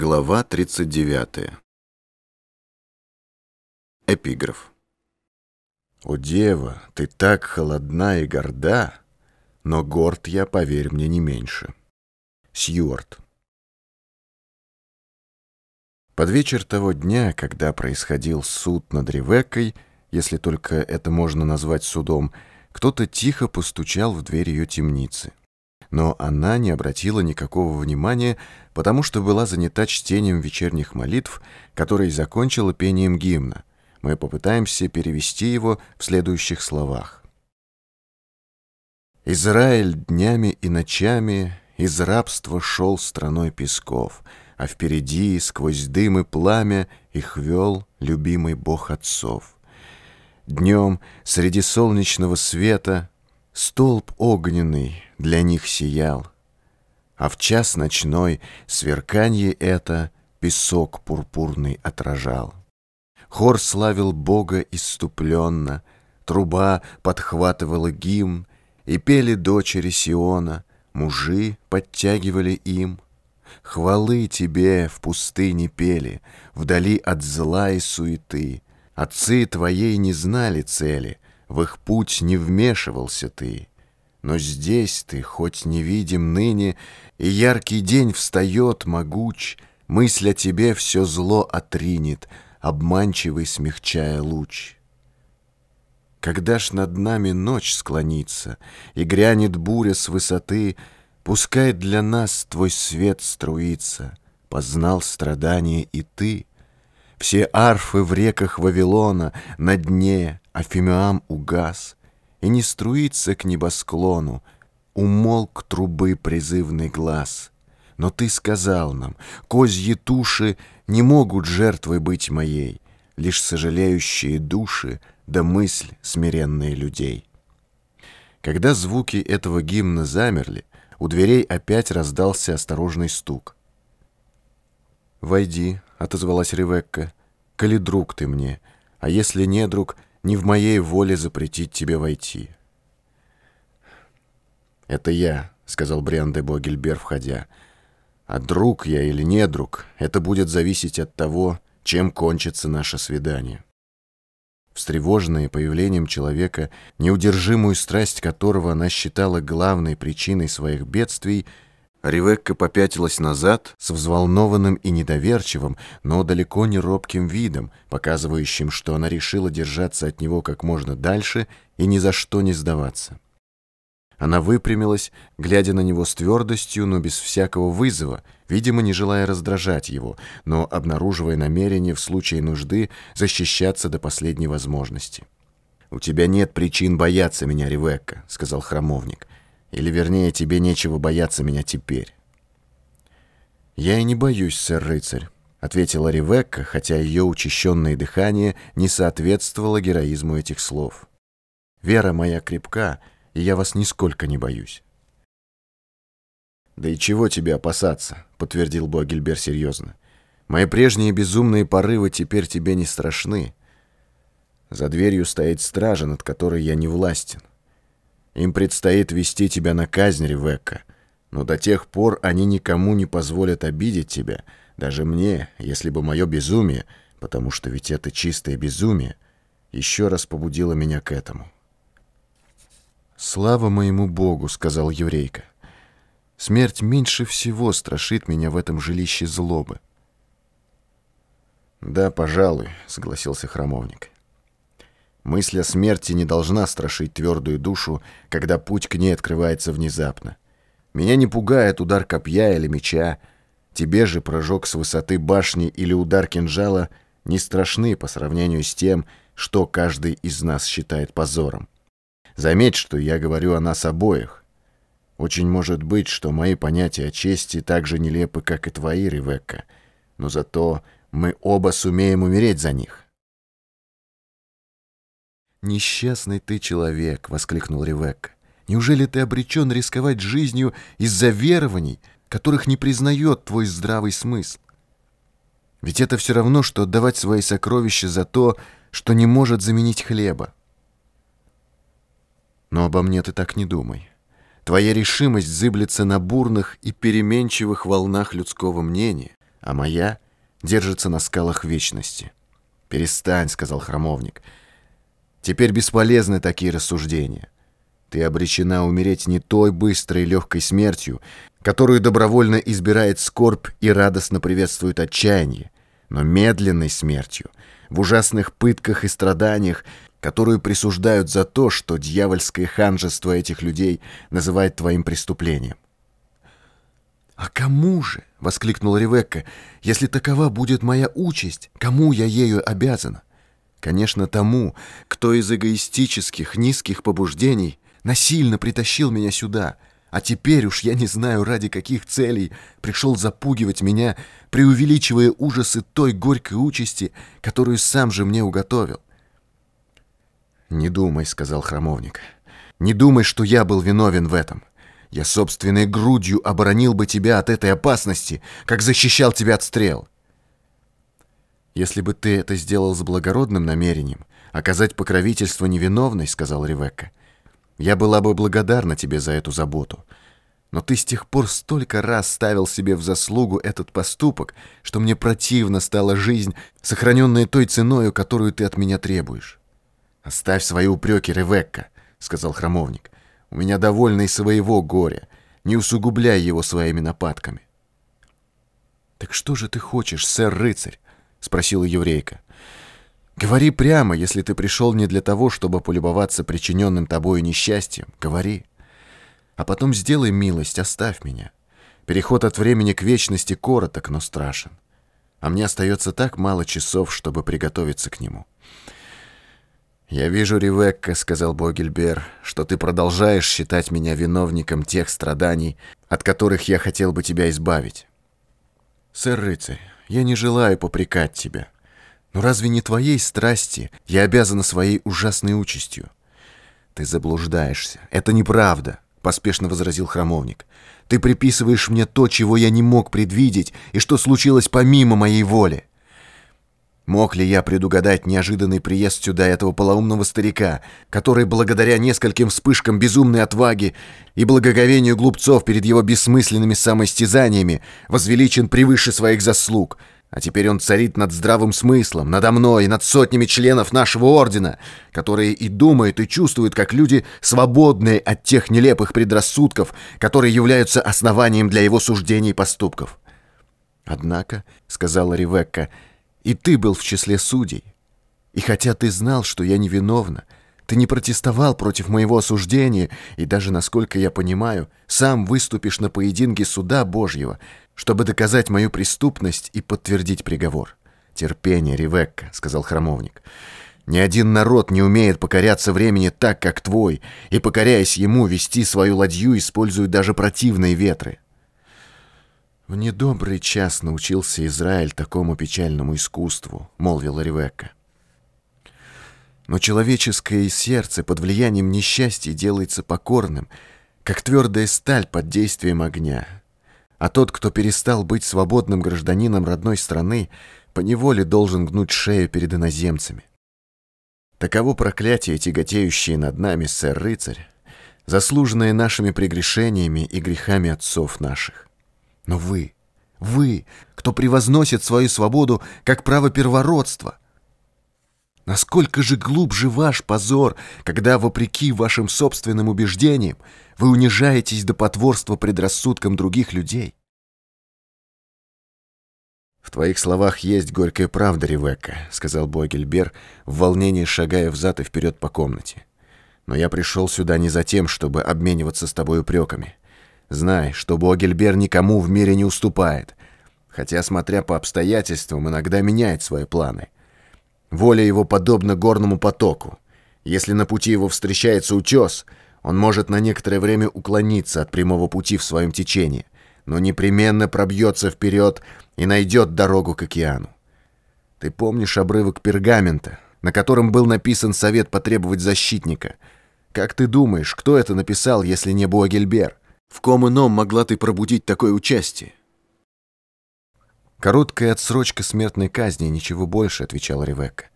Глава 39. Эпиграф. «О, дева, ты так холодна и горда, но горд я, поверь мне, не меньше». Сьюарт. Под вечер того дня, когда происходил суд над Ревеккой, если только это можно назвать судом, кто-то тихо постучал в дверь ее темницы но она не обратила никакого внимания, потому что была занята чтением вечерних молитв, которые закончила пением гимна. Мы попытаемся перевести его в следующих словах. «Израиль днями и ночами из рабства шел страной песков, а впереди, сквозь дым и пламя, их вел любимый Бог отцов. Днем среди солнечного света Столб огненный для них сиял, А в час ночной сверканье это Песок пурпурный отражал. Хор славил Бога иступленно, Труба подхватывала гимн, И пели дочери Сиона, Мужи подтягивали им. Хвалы тебе в пустыне пели, Вдали от зла и суеты. Отцы твоей не знали цели — в их путь не вмешивался ты. Но здесь ты, хоть невидим ныне, И яркий день встает могуч, Мысль о тебе все зло отринет, Обманчивый смягчая луч. Когда ж над нами ночь склонится И грянет буря с высоты, Пускай для нас твой свет струится, Познал страдания и ты. Все арфы в реках Вавилона На дне Афимиам угас, И не струится к небосклону, Умолк трубы призывный глаз. Но ты сказал нам, козьи туши Не могут жертвой быть моей, Лишь сожалеющие души Да мысль смиренные людей. Когда звуки этого гимна замерли, у дверей опять раздался осторожный стук. «Войди», — отозвалась Ревекка, — «коли друг ты мне, а если не друг, не в моей воле запретить тебе войти». «Это я», — сказал Бриан де Богельбер, входя. «А друг я или не друг, это будет зависеть от того, чем кончится наше свидание». Встревоженная появлением человека, неудержимую страсть которого она считала главной причиной своих бедствий, Ревекка попятилась назад с взволнованным и недоверчивым, но далеко не робким видом, показывающим, что она решила держаться от него как можно дальше и ни за что не сдаваться. Она выпрямилась, глядя на него с твердостью, но без всякого вызова, видимо, не желая раздражать его, но обнаруживая намерение в случае нужды защищаться до последней возможности. «У тебя нет причин бояться меня, Ревекка», — сказал храмовник. Или, вернее, тебе нечего бояться меня теперь. «Я и не боюсь, сэр-рыцарь», — ответила Ревекка, хотя ее учащенное дыхание не соответствовало героизму этих слов. «Вера моя крепка, и я вас нисколько не боюсь». «Да и чего тебе опасаться?» — подтвердил Буагильбер серьезно. «Мои прежние безумные порывы теперь тебе не страшны. За дверью стоит стража, над которой я не властен. Им предстоит вести тебя на казнь, Ревекка. Но до тех пор они никому не позволят обидеть тебя, даже мне, если бы мое безумие, потому что ведь это чистое безумие, еще раз побудило меня к этому. «Слава моему Богу!» — сказал еврейка. «Смерть меньше всего страшит меня в этом жилище злобы». «Да, пожалуй», — согласился храмовник. Мысль о смерти не должна страшить твердую душу, когда путь к ней открывается внезапно. Меня не пугает удар копья или меча. Тебе же прыжок с высоты башни или удар кинжала не страшны по сравнению с тем, что каждый из нас считает позором. Заметь, что я говорю о нас обоих. Очень может быть, что мои понятия о чести так же нелепы, как и твои, Ревекка, но зато мы оба сумеем умереть за них. «Несчастный ты человек!» — воскликнул Ревекка. «Неужели ты обречен рисковать жизнью из-за верований, которых не признает твой здравый смысл? Ведь это все равно, что отдавать свои сокровища за то, что не может заменить хлеба. Но обо мне ты так не думай. Твоя решимость зыблется на бурных и переменчивых волнах людского мнения, а моя держится на скалах вечности. «Перестань», — сказал храмовник. «Теперь бесполезны такие рассуждения. Ты обречена умереть не той быстрой и легкой смертью, которую добровольно избирает скорбь и радостно приветствует отчаяние, но медленной смертью, в ужасных пытках и страданиях, которую присуждают за то, что дьявольское ханжество этих людей называет твоим преступлением. «А кому же?» — воскликнула Ревекка. «Если такова будет моя участь, кому я ею обязана?» «Конечно, тому, кто из эгоистических, низких побуждений насильно притащил меня сюда, а теперь уж я не знаю, ради каких целей пришел запугивать меня, преувеличивая ужасы той горькой участи, которую сам же мне уготовил. «Не думай», — сказал храмовник, — «не думай, что я был виновен в этом. Я собственной грудью оборонил бы тебя от этой опасности, как защищал тебя от стрел». «Если бы ты это сделал с благородным намерением, оказать покровительство невиновной», — сказал Ревекка, — «я была бы благодарна тебе за эту заботу». Но ты с тех пор столько раз ставил себе в заслугу этот поступок, что мне противно стала жизнь, сохраненная той ценою, которую ты от меня требуешь. «Оставь свои упреки, Ревекка», — сказал храмовник. «У меня довольно и своего горя. Не усугубляй его своими нападками». «Так что же ты хочешь, сэр-рыцарь?» — спросила еврейка. «Говори прямо, если ты пришел не для того, чтобы полюбоваться причиненным тобою несчастьем. Говори. А потом сделай милость, оставь меня. Переход от времени к вечности короток, но страшен. А мне остается так мало часов, чтобы приготовиться к нему». «Я вижу, Ревекка, — сказал Богельбер, — что ты продолжаешь считать меня виновником тех страданий, от которых я хотел бы тебя избавить». «Сэр-рыцарь, я не желаю попрекать тебя. Но разве не твоей страсти я обязана своей ужасной участью?» «Ты заблуждаешься. Это неправда», — поспешно возразил храмовник. «Ты приписываешь мне то, чего я не мог предвидеть, и что случилось помимо моей воли. Мог ли я предугадать неожиданный приезд сюда этого полоумного старика, который благодаря нескольким вспышкам безумной отваги и благоговению глупцов перед его бессмысленными самоистязаниями возвеличен превыше своих заслуг, а теперь он царит над здравым смыслом, надо мной и над сотнями членов нашего ордена, которые и думают, и чувствуют, как люди, свободные от тех нелепых предрассудков, которые являются основанием для его суждений и поступков. «Однако», — сказала Ревекка, — и ты был в числе судей. И хотя ты знал, что я невиновна, ты не протестовал против моего осуждения и даже, насколько я понимаю, сам выступишь на поединке суда Божьего, чтобы доказать мою преступность и подтвердить приговор. «Терпение, Ревекка», — сказал храмовник. «Ни один народ не умеет покоряться времени так, как твой, и, покоряясь ему, вести свою ладью используют даже противные ветры». «В недобрый час научился Израиль такому печальному искусству», — молвила Ревекка. «Но человеческое сердце под влиянием несчастья делается покорным, как твердая сталь под действием огня. А тот, кто перестал быть свободным гражданином родной страны, поневоле должен гнуть шею перед иноземцами. Таково проклятие, тяготеющее над нами, сэр-рыцарь, заслуженное нашими прегрешениями и грехами отцов наших. Но вы, вы, кто превозносит свою свободу как право первородства, насколько же глубже ваш позор, когда, вопреки вашим собственным убеждениям, вы унижаетесь до потворства предрассудкам других людей? «В твоих словах есть горькая правда, Ревекка», — сказал Богельбер, в волнении шагая взад и вперед по комнате. «Но я пришел сюда не за тем, чтобы обмениваться с тобой упреками. Знай, что Богельбер никому в мире не уступает, хотя, смотря по обстоятельствам, иногда меняет свои планы. Воля его подобна горному потоку. Если на пути его встречается утес, он может на некоторое время уклониться от прямого пути в своем течении, но непременно пробьется вперед и найдет дорогу к океану. Ты помнишь обрывок пергамента, на котором был написан совет потребовать защитника? Как ты думаешь, кто это написал, если не Буагельбер? В ком ином могла ты пробудить такое участие? «Короткая отсрочка смертной казни, ничего больше», — отвечала Ревекка.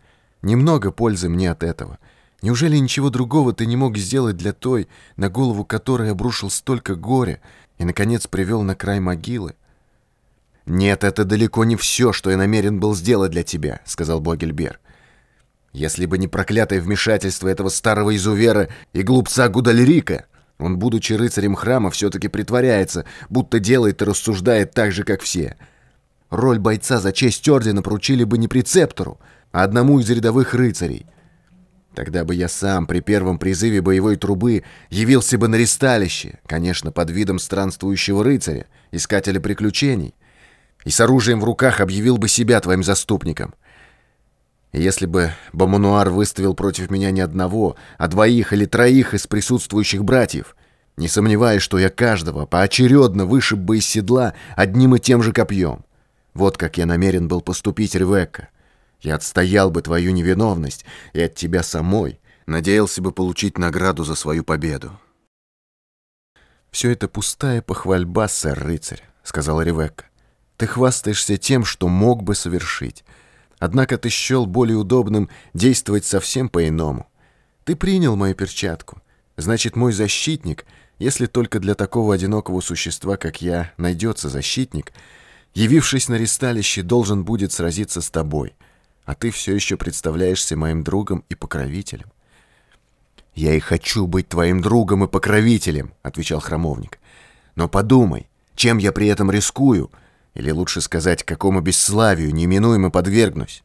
«Немного пользы мне от этого. Неужели ничего другого ты не мог сделать для той, на голову которой обрушил столько горя и, наконец, привел на край могилы?» «Нет, это далеко не все, что я намерен был сделать для тебя», — сказал Богельбер. «Если бы не проклятое вмешательство этого старого изувера и глупца Гудальрика, он, будучи рыцарем храма, все-таки притворяется, будто делает и рассуждает так же, как все. Роль бойца за честь ордена поручили бы не прецептору, а одному из рядовых рыцарей. Тогда бы я сам при первом призыве боевой трубы явился бы на ресталище, конечно, под видом странствующего рыцаря, искателя приключений, и с оружием в руках объявил бы себя твоим заступником. Если бы Бомануар выставил против меня не одного, а двоих или троих из присутствующих братьев, не сомневаюсь, что я каждого поочередно вышиб бы из седла одним и тем же копьем. Вот как я намерен был поступить, Ревекка. Я отстоял бы твою невиновность и от тебя самой надеялся бы получить награду за свою победу. «Все это пустая похвальба, сэр-рыцарь», — сказала Ревекка. «Ты хвастаешься тем, что мог бы совершить. Однако ты счел более удобным действовать совсем по-иному. Ты принял мою перчатку. Значит, мой защитник, если только для такого одинокого существа, как я, найдется защитник, явившись на ресталище, должен будет сразиться с тобой» а ты все еще представляешься моим другом и покровителем. «Я и хочу быть твоим другом и покровителем», — отвечал храмовник. «Но подумай, чем я при этом рискую, или лучше сказать, какому бесславию неминуемо подвергнусь.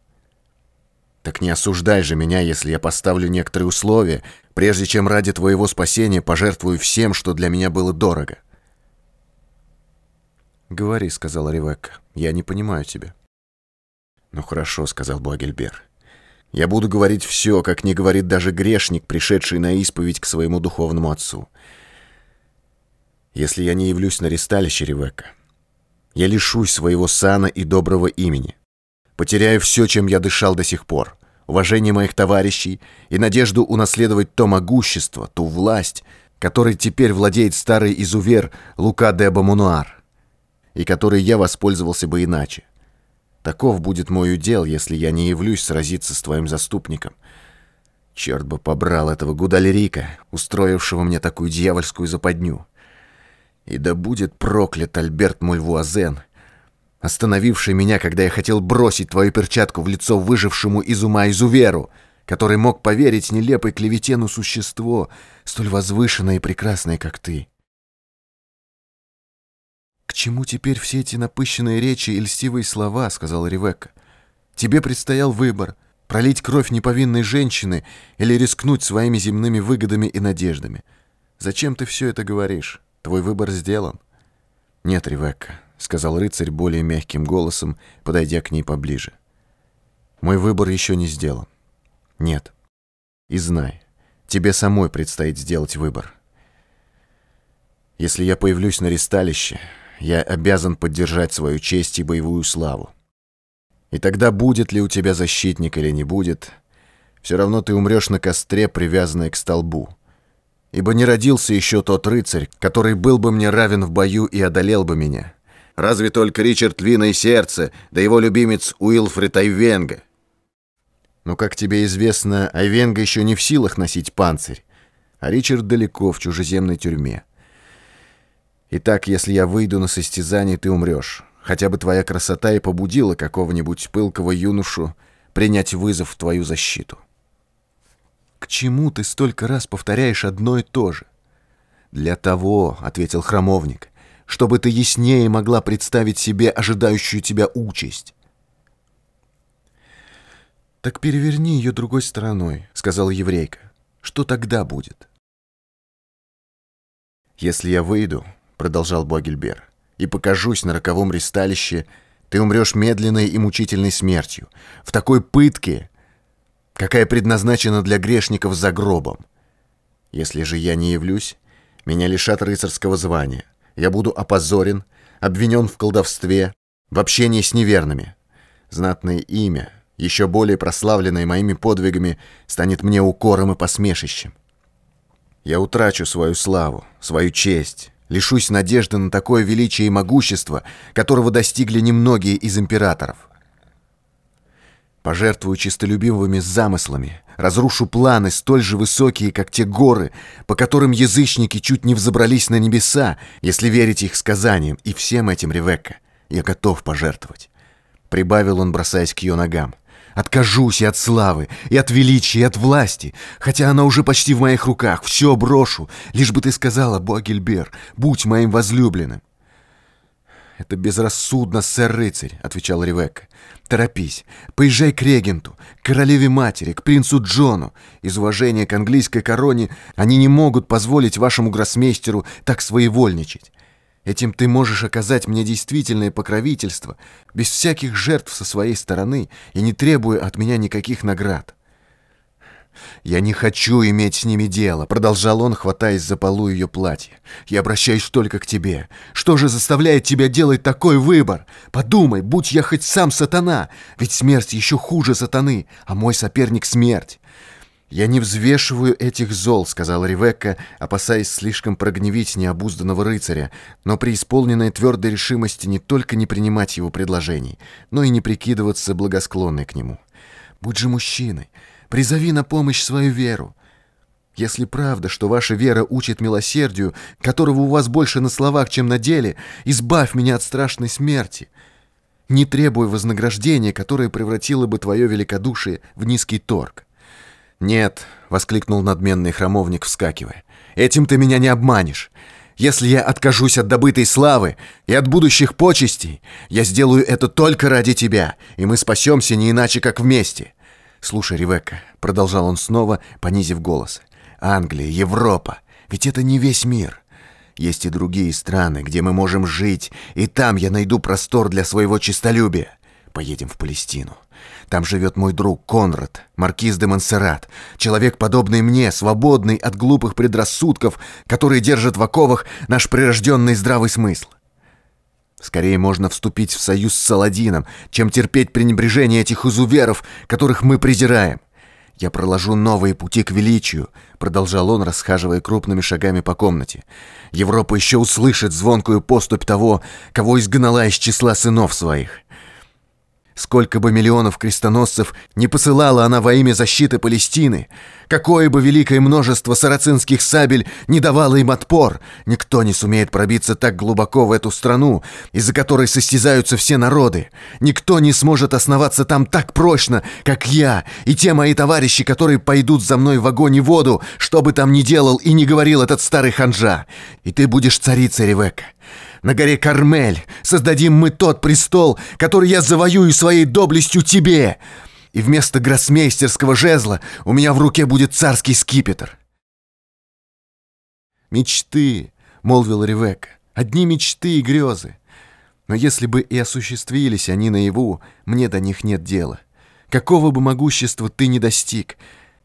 Так не осуждай же меня, если я поставлю некоторые условия, прежде чем ради твоего спасения пожертвую всем, что для меня было дорого». «Говори», — сказала Ревекка, — «я не понимаю тебя». «Ну хорошо», — сказал Буагельбер. «Я буду говорить все, как не говорит даже грешник, пришедший на исповедь к своему духовному отцу. Если я не явлюсь на ресталище Ревека, я лишусь своего сана и доброго имени, потеряю все, чем я дышал до сих пор, уважение моих товарищей и надежду унаследовать то могущество, ту власть, которой теперь владеет старый изувер Лука де Бамунуар, и которой я воспользовался бы иначе. Таков будет мой удел, если я не явлюсь сразиться с твоим заступником. Черт бы побрал этого Гудалерика, устроившего мне такую дьявольскую западню. И да будет проклят Альберт Мульвуазен, остановивший меня, когда я хотел бросить твою перчатку в лицо выжившему из ума изуверу, который мог поверить нелепой клевете на существо, столь возвышенное и прекрасное, как ты чему теперь все эти напыщенные речи и льстивые слова?» — сказала Ревекка. «Тебе предстоял выбор — пролить кровь неповинной женщины или рискнуть своими земными выгодами и надеждами. Зачем ты все это говоришь? Твой выбор сделан». «Нет, Ревекка», — сказал рыцарь более мягким голосом, подойдя к ней поближе. «Мой выбор еще не сделан. Нет. И знай, тебе самой предстоит сделать выбор. Если я появлюсь на ресталище, я обязан поддержать свою честь и боевую славу. И тогда будет ли у тебя защитник или не будет, все равно ты умрешь на костре, привязанной к столбу. Ибо не родился еще тот рыцарь, который был бы мне равен в бою и одолел бы меня. Разве только Ричард Львиное Сердце, да его любимец Уилфред Айвенга. Но, как тебе известно, Айвенга еще не в силах носить панцирь, а Ричард далеко в чужеземной тюрьме. Итак, если я выйду на состязание, ты умрешь. Хотя бы твоя красота и побудила какого-нибудь пылкого юношу принять вызов в твою защиту. К чему ты столько раз повторяешь одно и то же? Для того, — ответил храмовник, — чтобы ты яснее могла представить себе ожидающую тебя участь. «Так переверни ее другой стороной», — сказала еврейка. «Что тогда будет?» «Если я выйду, — продолжал Богельбер, — «и покажусь на роковом ристалище, ты умрешь медленной и мучительной смертью, в такой пытке, какая предназначена для грешников за гробом. Если же я не явлюсь, меня лишат рыцарского звания, я буду опозорен, обвинен в колдовстве, в общении с неверными. Знатное имя, еще более прославленное моими подвигами, станет мне укором и посмешищем. Я утрачу свою славу, свою честь, лишусь надежды на такое величие и могущество, которого достигли немногие из императоров. Пожертвую чистолюбивыми замыслами, разрушу планы столь же высокие, как те горы, по которым язычники чуть не взобрались на небеса, если верить их сказаниям, и всем этим, Ревекка, я готов пожертвовать. Прибавил он, бросаясь к ее ногам. Откажусь и от славы, и от величия, и от власти, хотя она уже почти в моих руках. Все брошу, лишь бы ты сказала, Буагильбер, будь моим возлюбленным. «Это безрассудно, сэр-рыцарь», — отвечал Ревекка. «Торопись, поезжай к регенту, к королеве-матери, к принцу Джону. Из уважения к английской короне они не могут позволить вашему гроссмейстеру так своевольничать. Этим ты можешь оказать мне действительное покровительство, без всяких жертв со своей стороны и не требуя от меня никаких наград. «Я не хочу иметь с ними дело», — продолжал он, хватаясь за полу ее платья. «Я обращаюсь только к тебе. Что же заставляет тебя делать такой выбор? Подумай, будь я хоть сам сатана, ведь смерть еще хуже сатаны, а мой соперник — смерть. «Я не взвешиваю этих зол», — сказала Ревекка, опасаясь слишком прогневить необузданного рыцаря, но при исполненной твердой решимости не только не принимать его предложений, но и не прикидываться благосклонной к нему. «Будь же мужчиной, призови на помощь свою веру. Если правда, что ваша вера учит милосердию, которого у вас больше на словах, чем на деле, избавь меня от страшной смерти. Не требуй вознаграждения, которое превратило бы твое великодушие в низкий торг. «Нет», — воскликнул надменный храмовник, вскакивая, — «этим ты меня не обманешь. Если я откажусь от добытой славы и от будущих почестей, я сделаю это только ради тебя, и мы спасемся не иначе, как вместе». «Слушай, Ревекка», — продолжал он снова, понизив голос, — «Англия, Европа, ведь это не весь мир». Есть и другие страны, где мы можем жить, и там я найду простор для своего честолюбия. Поедем в Палестину. Там живет мой друг Конрад, маркиз де Монсеррат, человек, подобный мне, свободный от глупых предрассудков, которые держат в оковах наш прирожденный здравый смысл. Скорее можно вступить в союз с Саладином, чем терпеть пренебрежение этих изуверов, которых мы презираем. «Я проложу новые пути к величию», — продолжал он, расхаживая крупными шагами по комнате. «Европа еще услышит звонкую поступь того, кого изгнала из числа сынов своих. Сколько бы миллионов крестоносцев не посылала она во имя защиты Палестины, какое бы великое множество сарацинских сабель не давало им отпор, никто не сумеет пробиться так глубоко в эту страну, из-за которой состязаются все народы. Никто не сможет основаться там так прочно, как я и те мои товарищи, которые пойдут за мной в огонь и воду, что бы там ни делал и не говорил этот старый ханжа. И ты будешь царицей, Ревекка на горе Кармель создадим мы тот престол, который я завоюю своей доблестью тебе. И вместо гроссмейстерского жезла у меня в руке будет царский скипетр». «Мечты», — молвил Ревекка, — «одни мечты и грезы. Но если бы и осуществились они наяву, мне до них нет дела. Какого бы могущества ты ни достиг,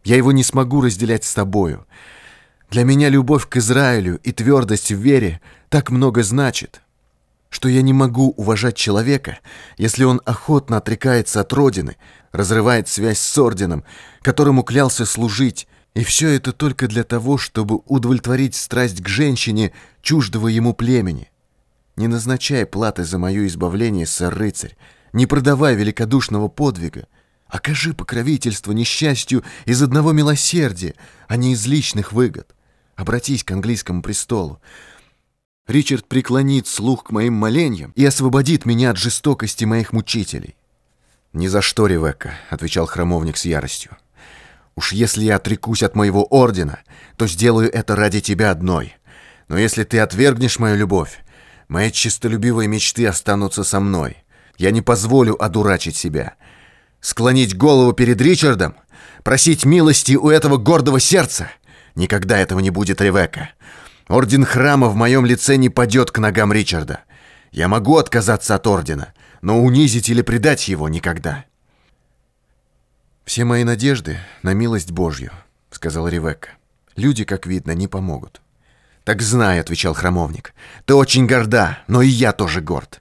я его не смогу разделять с тобою. Для меня любовь к Израилю и твердость в вере так много значит, что я не могу уважать человека, если он охотно отрекается от Родины, разрывает связь с Орденом, которому клялся служить, и все это только для того, чтобы удовлетворить страсть к женщине чуждого ему племени. Не назначай платы за мое избавление, сэр-рыцарь, не продавай великодушного подвига, окажи покровительство несчастью из одного милосердия, а не из личных выгод. Обратись к английскому престолу. Ричард преклонит слух к моим молениям и освободит меня от жестокости моих мучителей. «Ни за что, Ревекка», — отвечал храмовник с яростью. «Уж если я отрекусь от моего ордена, то сделаю это ради тебя одной. Но если ты отвергнешь мою любовь, мои честолюбивые мечты останутся со мной. Я не позволю одурачить себя. Склонить голову перед Ричардом? Просить милости у этого гордого сердца? Никогда этого не будет, Ревекка. Орден храма в моем лице не падет к ногам Ричарда. Я могу отказаться от ордена, но унизить или предать его никогда. «Все мои надежды на милость Божью», — сказал Ревекка. «Люди, как видно, не помогут». «Так знай», — отвечал храмовник, — «ты очень горда, но и я тоже горд.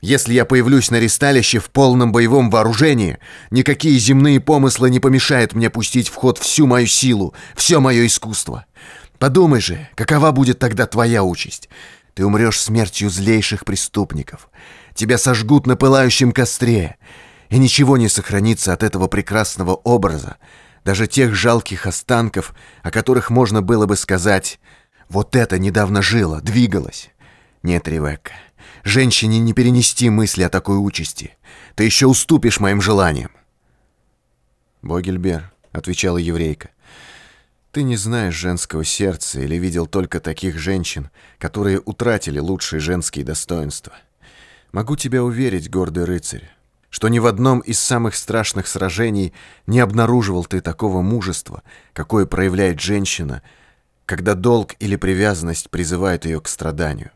Если я появлюсь на ристалище в полном боевом вооружении, никакие земные помыслы не помешают мне пустить в ход всю мою силу, все мое искусство. Подумай же, какова будет тогда твоя участь? Ты умрешь смертью злейших преступников. Тебя сожгут на пылающем костре, и ничего не сохранится от этого прекрасного образа, даже тех жалких останков, о которых можно было бы сказать «Вот это недавно жило, двигалось». Нет, Ревекка, Женщине не перенести мысли о такой участи. Ты еще уступишь моим желаниям. «Богельбер», — отвечала еврейка, — «ты не знаешь женского сердца или видел только таких женщин, которые утратили лучшие женские достоинства. Могу тебя уверить, гордый рыцарь, что ни в одном из самых страшных сражений не обнаруживал ты такого мужества, какое проявляет женщина, когда долг или привязанность призывают ее к страданию.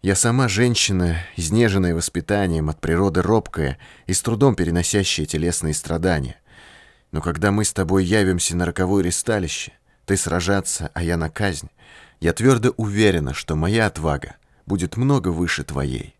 Я сама женщина, изнеженная воспитанием, от природы робкая и с трудом переносящая телесные страдания. Но когда мы с тобой явимся на роковое ресталище, ты сражаться, а я на казнь, я твердо уверена, что моя отвага будет много выше твоей.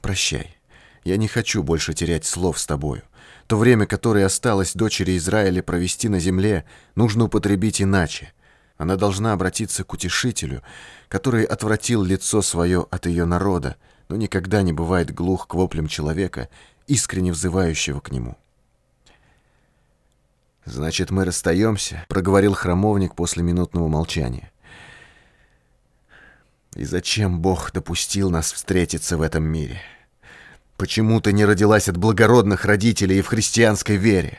Прощай. Я не хочу больше терять слов с тобою. То время, которое осталось дочери Израиля провести на земле, нужно употребить иначе. Она должна обратиться к утешителю, который отвратил лицо свое от ее народа, но никогда не бывает глух к воплям человека, искренне взывающего к нему. «Значит, мы расстаемся», — проговорил храмовник после минутного молчания. «И зачем Бог допустил нас встретиться в этом мире? Почему ты не родилась от благородных родителей и в христианской вере?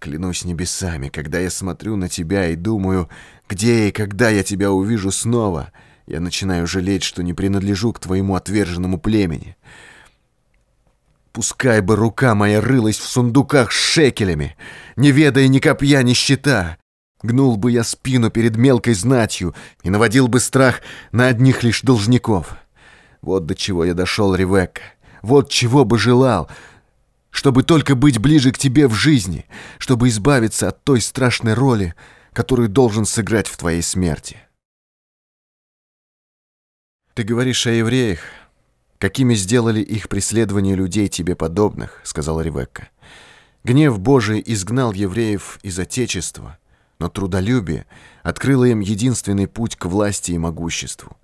Клянусь небесами, когда я смотрю на тебя и думаю, где и когда я тебя увижу снова, я начинаю жалеть, что не принадлежу к твоему отверженному племени». Пускай бы рука моя рылась в сундуках с шекелями, не ведая ни копья, ни щита. Гнул бы я спину перед мелкой знатью и наводил бы страх на одних лишь должников. Вот до чего я дошел, Ревекка. Вот чего бы желал, чтобы только быть ближе к тебе в жизни, чтобы избавиться от той страшной роли, которую должен сыграть в твоей смерти. Ты говоришь о евреях, какими сделали их преследование людей тебе подобных», — сказала Ревекка. «Гнев Божий изгнал евреев из Отечества, но трудолюбие открыло им единственный путь к власти и могуществу.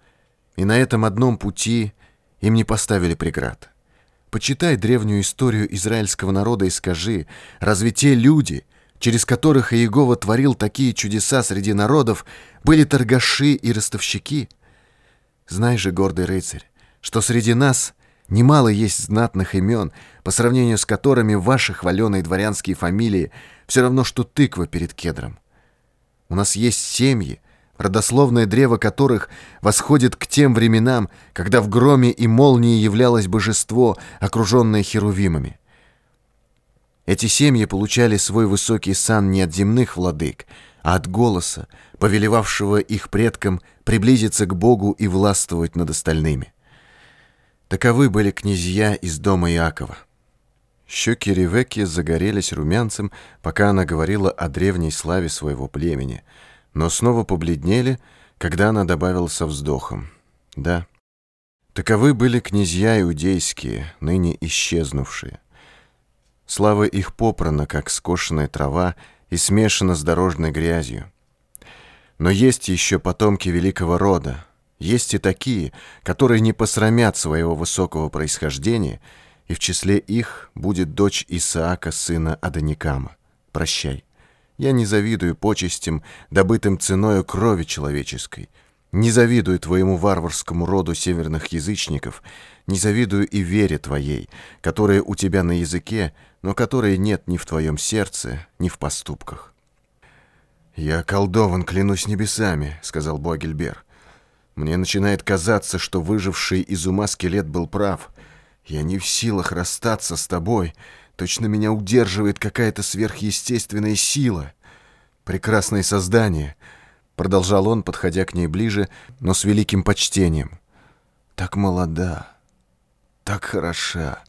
И на этом одном пути им не поставили преград. Почитай древнюю историю израильского народа и скажи, разве те люди, через которых Иегова творил такие чудеса среди народов, были торгаши и ростовщики? Знай же, гордый рыцарь, что среди нас немало есть знатных имен, по сравнению с которыми ваши хваленые дворянские фамилии все равно, что тыква перед кедром. У нас есть семьи, родословное древо которых восходит к тем временам, когда в громе и молнии являлось божество, окруженное херувимами. Эти семьи получали свой высокий сан не от земных владык, а от голоса, повелевавшего их предкам приблизиться к Богу и властвовать над остальными. Таковы были князья из дома Иакова. Щеки Ревекки загорелись румянцем, пока она говорила о древней славе своего племени, но снова побледнели, когда она добавила со вздохом. Да, таковы были князья иудейские, ныне исчезнувшие. Слава их попрана, как скошенная трава, и смешана с дорожной грязью. Но есть еще потомки великого рода, есть и такие, которые не посрамят своего высокого происхождения, и в числе их будет дочь Исаака, сына Аданикама. Прощай. Я не завидую почестям, добытым ценою крови человеческой. Не завидую твоему варварскому роду северных язычников, не завидую и вере твоей, которая у тебя на языке, но которой нет ни в твоем сердце, ни в поступках. «Я околдован, клянусь небесами», — сказал Богельбер. Мне начинает казаться, что выживший из ума скелет был прав. Я не в силах расстаться с тобой. Точно меня удерживает какая-то сверхъестественная сила. Прекрасное создание, — продолжал он, подходя к ней ближе, но с великим почтением. Так молода, так хороша,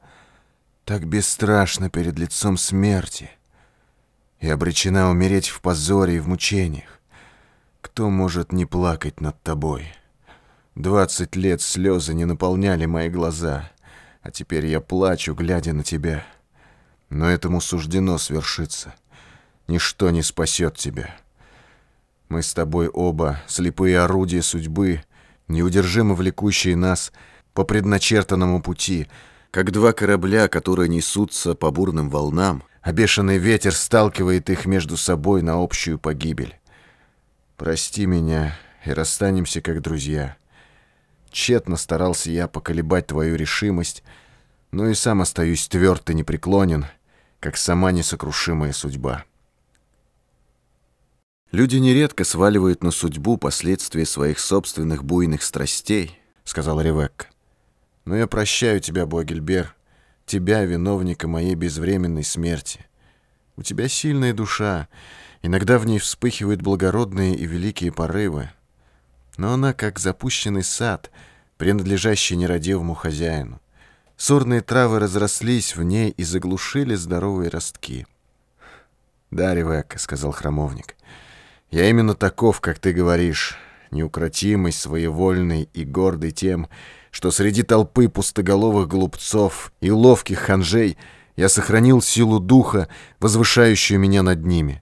так бесстрашна перед лицом смерти и обречена умереть в позоре и в мучениях. Кто может не плакать над тобой?» Двадцать лет слезы не наполняли мои глаза, а теперь я плачу, глядя на тебя. Но этому суждено свершиться. Ничто не спасет тебя. Мы с тобой оба слепые орудия судьбы, неудержимо влекущие нас по предначертанному пути, как два корабля, которые несутся по бурным волнам, а бешеный ветер сталкивает их между собой на общую погибель. Прости меня и расстанемся как друзья». Тщетно старался я поколебать твою решимость, но и сам остаюсь тверд и непреклонен, как сама несокрушимая судьба. Люди нередко сваливают на судьбу последствия своих собственных буйных страстей, сказала Ревекка. Но я прощаю тебя, Богельбер, тебя, виновника моей безвременной смерти. У тебя сильная душа, иногда в ней вспыхивают благородные и великие порывы, но она как запущенный сад, принадлежащий нерадивому хозяину. Сорные травы разрослись в ней и заглушили здоровые ростки. «Да, Ревекка», — сказал храмовник, — «я именно таков, как ты говоришь, неукротимый, своевольный и гордый тем, что среди толпы пустоголовых глупцов и ловких ханжей я сохранил силу духа, возвышающую меня над ними».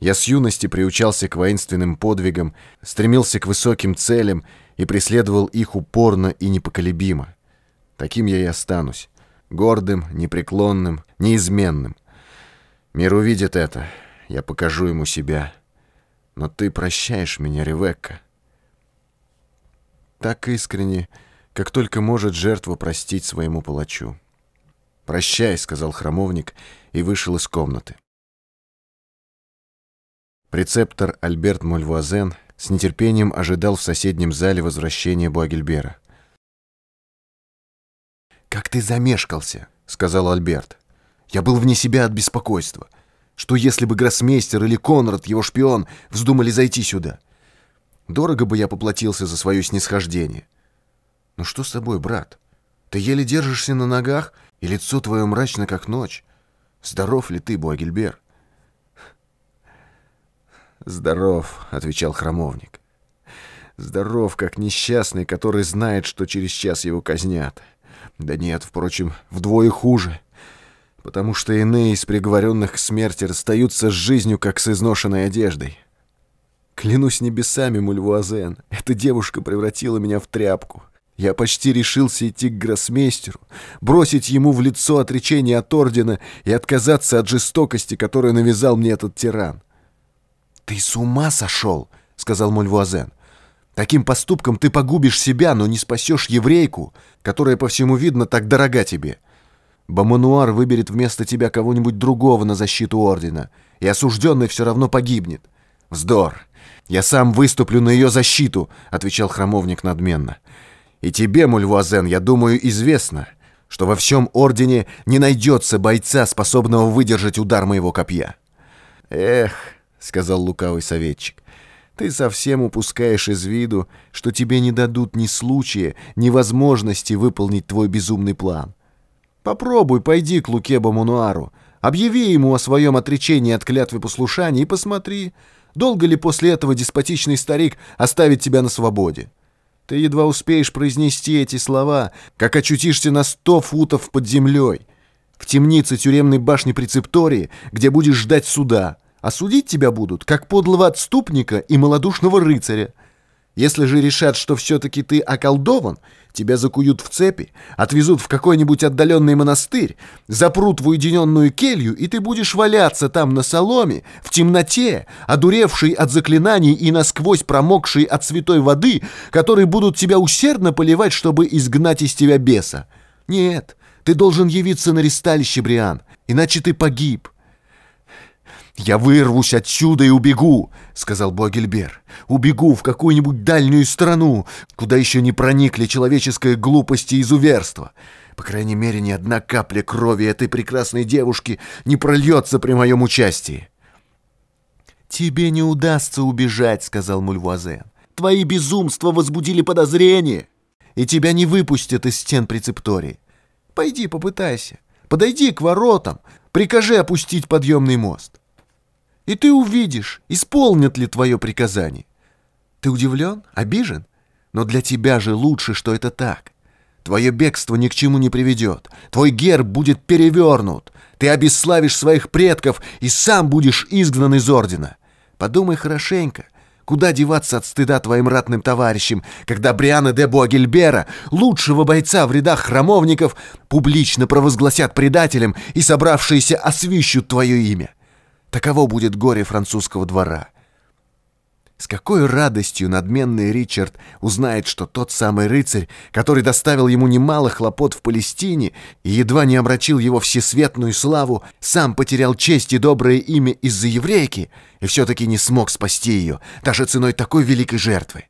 Я с юности приучался к воинственным подвигам, стремился к высоким целям и преследовал их упорно и непоколебимо. Таким я и останусь. Гордым, непреклонным, неизменным. Мир увидит это. Я покажу ему себя. Но ты прощаешь меня, Ревекка. Так искренне, как только может жертва простить своему палачу. «Прощай», — сказал храмовник и вышел из комнаты. Прецептор Альберт Мольвуазен с нетерпением ожидал в соседнем зале возвращения Буагельбера. «Как ты замешкался», — сказал Альберт. «Я был вне себя от беспокойства. Что если бы гроссмейстер или Конрад, его шпион, вздумали зайти сюда? Дорого бы я поплатился за свое снисхождение. Ну что с тобой, брат? Ты еле держишься на ногах, и лицо твое мрачно, как ночь. Здоров ли ты, Буагельбер?» «Здоров», — отвечал храмовник. «Здоров, как несчастный, который знает, что через час его казнят. Да нет, впрочем, вдвое хуже, потому что иные из приговоренных к смерти расстаются с жизнью, как с изношенной одеждой. Клянусь небесами, Мульвуазен, эта девушка превратила меня в тряпку». Я почти решился идти к гроссмейстеру, бросить ему в лицо отречение от ордена и отказаться от жестокости, которую навязал мне этот тиран. «Ты с ума сошел!» — сказал Мольвуазен. «Таким поступком ты погубишь себя, но не спасешь еврейку, которая, по всему видно, так дорога тебе. Бамануар выберет вместо тебя кого-нибудь другого на защиту ордена, и осужденный все равно погибнет». «Вздор! Я сам выступлю на ее защиту!» — отвечал храмовник надменно. «И тебе, Мульвуазен, я думаю, известно, что во всем ордене не найдется бойца, способного выдержать удар моего копья». «Эх!» — сказал лукавый советчик. «Ты совсем упускаешь из виду, что тебе не дадут ни случая, ни возможности выполнить твой безумный план. Попробуй, пойди к Луке Бамунуару, объяви ему о своем отречении от клятвы послушания и посмотри, долго ли после этого деспотичный старик оставит тебя на свободе. Ты едва успеешь произнести эти слова, как очутишься на сто футов под землей, в темнице тюремной башни прецептории, где будешь ждать суда» а судить тебя будут, как подлого отступника и малодушного рыцаря. Если же решат, что все-таки ты околдован, тебя закуют в цепи, отвезут в какой-нибудь отдаленный монастырь, запрут в уединенную келью, и ты будешь валяться там на соломе, в темноте, одуревший от заклинаний и насквозь промокший от святой воды, которые будут тебя усердно поливать, чтобы изгнать из тебя беса. Нет, ты должен явиться на ресталище, Бриан, иначе ты погиб». «Я вырвусь отсюда и убегу», — сказал Богельбер. «Убегу в какую-нибудь дальнюю страну, куда еще не проникли человеческая глупость и изуверство. По крайней мере, ни одна капля крови этой прекрасной девушки не прольется при моем участии». «Тебе не удастся убежать», — сказал Мульвуазен. «Твои безумства возбудили подозрение, и тебя не выпустят из стен прецептории. Пойди попытайся, подойди к воротам, прикажи опустить подъемный мост» и ты увидишь, исполнят ли твое приказание. Ты удивлен, обижен? Но для тебя же лучше, что это так. Твое бегство ни к чему не приведет. Твой герб будет перевернут. Ты обесславишь своих предков и сам будешь изгнан из ордена. Подумай хорошенько. Куда деваться от стыда твоим ратным товарищам, когда Бриана де Буагельбера, лучшего бойца в рядах храмовников, публично провозгласят предателем и собравшиеся освищут твое имя? Таково будет горе французского двора. С какой радостью надменный Ричард узнает, что тот самый рыцарь, который доставил ему немало хлопот в Палестине и едва не обратил его всесветную славу, сам потерял честь и доброе имя из-за еврейки и все-таки не смог спасти ее, даже ценой такой великой жертвы.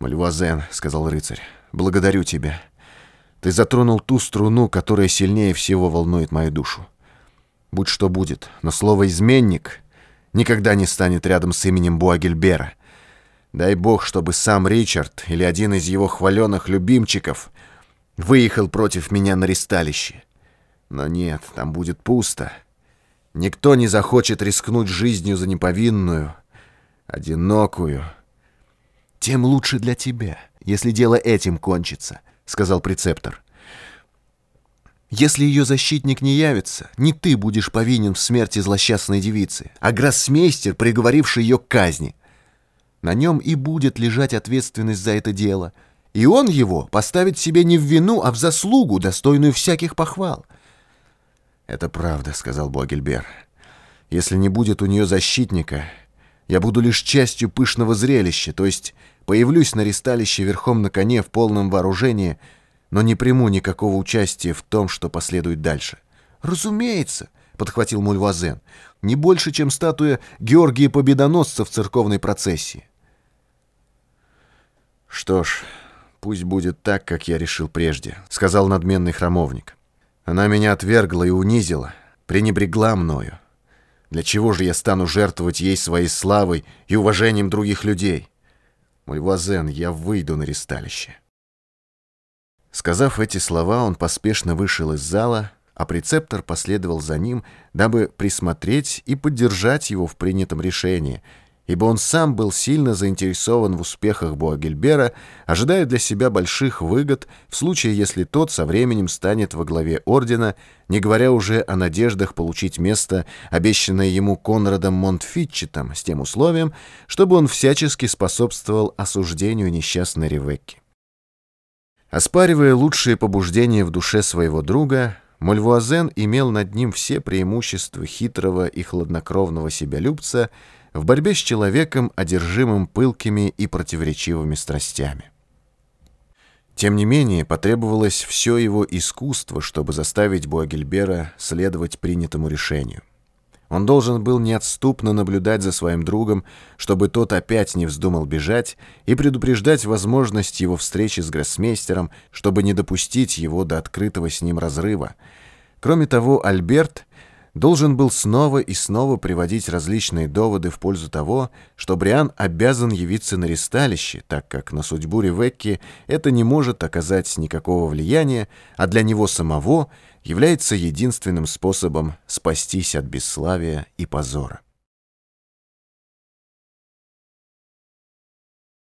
«Мальвуазен», — сказал рыцарь, — «благодарю тебя. Ты затронул ту струну, которая сильнее всего волнует мою душу. Будь что будет, но слово «изменник» никогда не станет рядом с именем Буагельбера. Дай бог, чтобы сам Ричард или один из его хваленных любимчиков выехал против меня на ресталище. Но нет, там будет пусто. Никто не захочет рискнуть жизнью за неповинную, одинокую. «Тем лучше для тебя, если дело этим кончится», — сказал прецептор. Если ее защитник не явится, не ты будешь повинен в смерти злосчастной девицы, а гроссмейстер, приговоривший ее к казни. На нем и будет лежать ответственность за это дело, и он его поставит себе не в вину, а в заслугу, достойную всяких похвал. «Это правда», — сказал Богельбер. «Если не будет у нее защитника, я буду лишь частью пышного зрелища, то есть появлюсь на ресталище верхом на коне в полном вооружении — но не приму никакого участия в том, что последует дальше. «Разумеется», — подхватил Мульвазен, — «не больше, чем статуя Георгия Победоносца в церковной процессии». «Что ж, пусть будет так, как я решил прежде», — сказал надменный храмовник. «Она меня отвергла и унизила, пренебрегла мною. Для чего же я стану жертвовать ей своей славой и уважением других людей? Мульвазен, я выйду на ресталище». Сказав эти слова, он поспешно вышел из зала, а прецептор последовал за ним, дабы присмотреть и поддержать его в принятом решении, ибо он сам был сильно заинтересован в успехах Буагельбера, ожидая для себя больших выгод в случае, если тот со временем станет во главе ордена, не говоря уже о надеждах получить место, обещанное ему Конрадом Монтфитчетом, с тем условием, чтобы он всячески способствовал осуждению несчастной Ревекки. Оспаривая лучшие побуждения в душе своего друга, Мольвуазен имел над ним все преимущества хитрого и хладнокровного себялюбца в борьбе с человеком, одержимым пылкими и противоречивыми страстями. Тем не менее, потребовалось все его искусство, чтобы заставить Буагельбера следовать принятому решению. Он должен был неотступно наблюдать за своим другом, чтобы тот опять не вздумал бежать, и предупреждать возможность его встречи с гроссмейстером, чтобы не допустить его до открытого с ним разрыва. Кроме того, Альберт должен был снова и снова приводить различные доводы в пользу того, что Бриан обязан явиться на ресталище, так как на судьбу Ревекки это не может оказать никакого влияния, а для него самого – является единственным способом спастись от бесславия и позора.